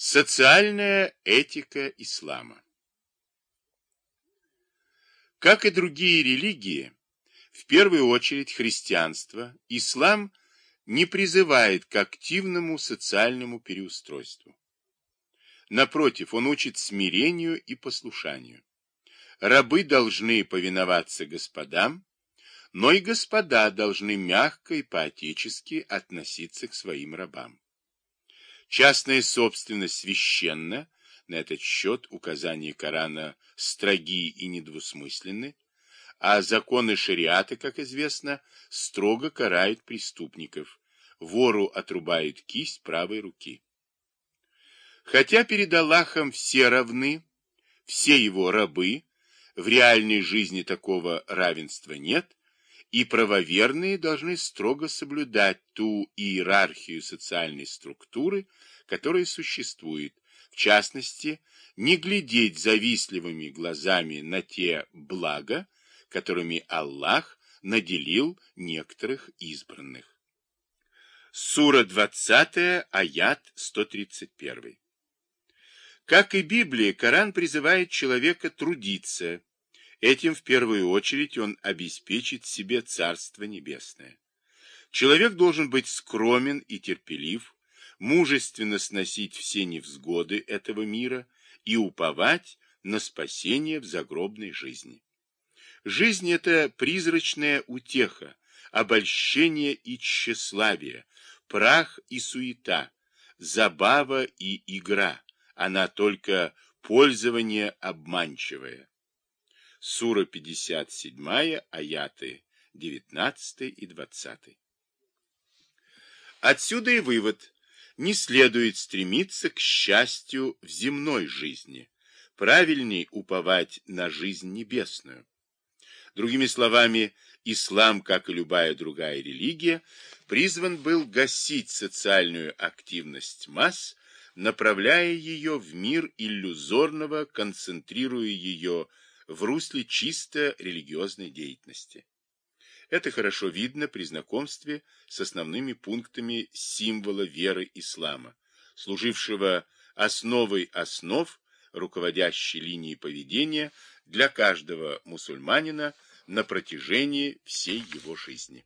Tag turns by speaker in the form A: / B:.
A: Социальная этика ислама Как и другие религии, в первую очередь христианство, ислам не призывает к активному социальному переустройству. Напротив, он учит смирению и послушанию. Рабы должны повиноваться господам, но и господа должны мягко и поотечески относиться к своим рабам. Частная собственность священна, на этот счет указания Корана строги и недвусмысленны, а законы шариата, как известно, строго карают преступников, вору отрубают кисть правой руки. Хотя перед Аллахом все равны, все его рабы, в реальной жизни такого равенства нет, и правоверные должны строго соблюдать ту иерархию социальной структуры, которая существует, в частности, не глядеть завистливыми глазами на те блага, которыми Аллах наделил некоторых избранных. Сура 20, аят 131. Как и Библия, Коран призывает человека трудиться, Этим в первую очередь он обеспечит себе Царство Небесное. Человек должен быть скромен и терпелив, мужественно сносить все невзгоды этого мира и уповать на спасение в загробной жизни. Жизнь – это призрачная утеха, обольщение и тщеславие, прах и суета, забава и игра. Она только пользование обманчивое. Сура 57, аяты 19 и 20. Отсюда и вывод. Не следует стремиться к счастью в земной жизни. Правильней уповать на жизнь небесную. Другими словами, ислам, как и любая другая религия, призван был гасить социальную активность масс, направляя ее в мир иллюзорного, концентрируя ее в русле чисто религиозной деятельности. Это хорошо видно при знакомстве с основными пунктами символа веры ислама, служившего основой основ руководящей линии поведения для каждого мусульманина на протяжении всей его жизни.